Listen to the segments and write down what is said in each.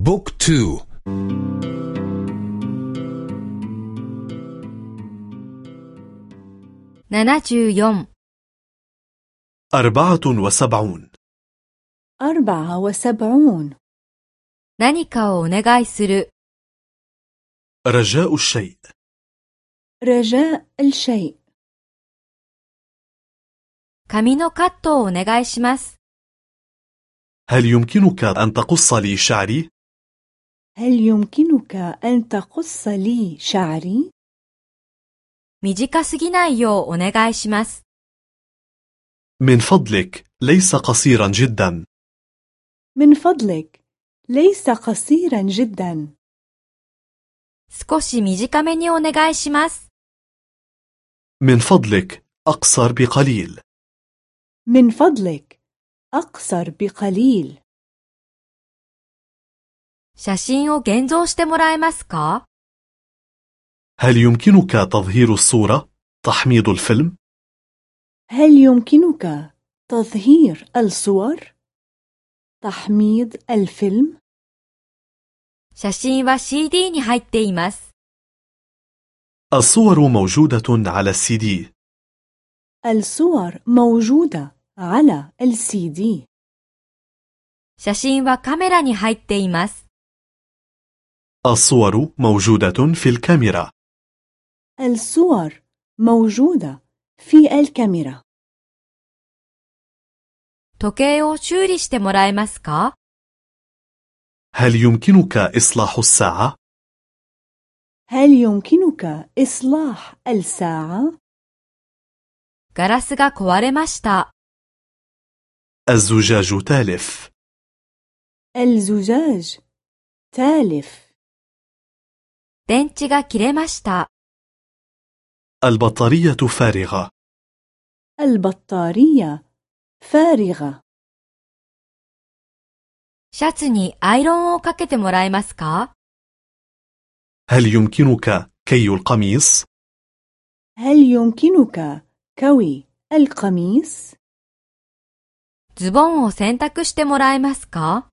بوك تو ناناتشو أربعة وسبعون أربعة وسبعون 何かをお願いする رجاء الشيء رجاء الشيء 髪のカットをお願いします هل يمكنك أن تقص لي شعري؟ هل يمكنك أن تقص لي شعري؟ 短すぎないようお願いします من فضلك ليس قصيرا جدا من فضلك ليس قصيرا جدا 少し短めにお願いします من فضلك أقصر بقليل من فضلك أقصر بقليل 写真を現像してもらえますか هل يمكنك تظهير الصورة؟ تحميض الفيلم؟ هل يمكنك تظهير الصور؟ تحميض الفيلم؟ 写真は CD に入っています。 الصور موجودة على السي دي الصور موجودة على السي دي 写真はカメラに入っています。 الصور موجودة في الكاميرا الصور موجودة في الكاميرا 時計を修理してもらえますか هل يمكنك إصلاح الساعة؟ هل يمكنك إصلاح الساعة؟ ガラスが壊れました。 الزجاج تالف الزجاج تالف 電池が切れました。 البطارية فارغة البطارية فارغة シャツにアイロンをかけてもらえますか هل يمكنك كي القميص؟ هل يمكنك كوي القميص؟ ズボンを洗濯してもらえますか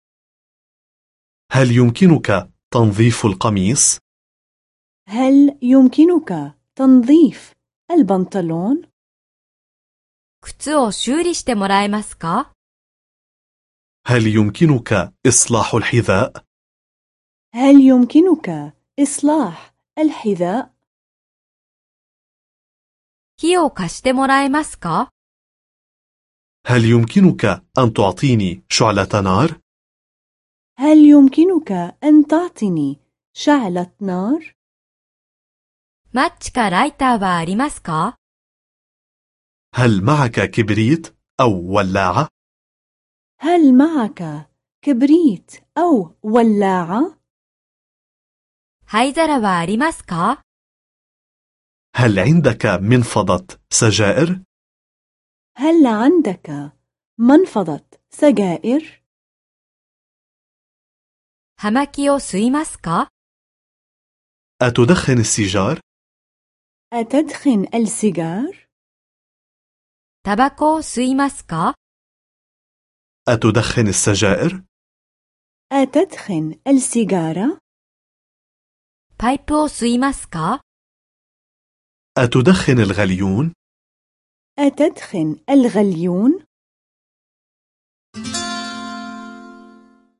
هل يمكنك تنظيف القميص؟ هل يمكنك تنظيف البنطلون؟ 靴を修理してもらえますか هل يمكنك إصلاح الحذاء؟ هل يمكنك إصلاح الحذاء؟ 火を貸してもらえますか هل يمكنك أن تعطيني شعلة نار؟ هل يمكنك أن تعطيني شعلة نار؟ マッチかライターはありますか هل معك كبريت أو ولاعة؟ هل معك كبريت أو ولاعة؟ 灰皿はありますか هل عندك منفضة سجائر؟ هل عندك منفضة سجائر؟ 葉巻を吸いますか أتدخن السيجار؟ أتدخن السيجار؟ タバコを吸いますか أتدخن السجائر؟ أتدخن السيجارة؟ パイプを吸いますか أتدخن الغليون؟ أتدخن الغليون؟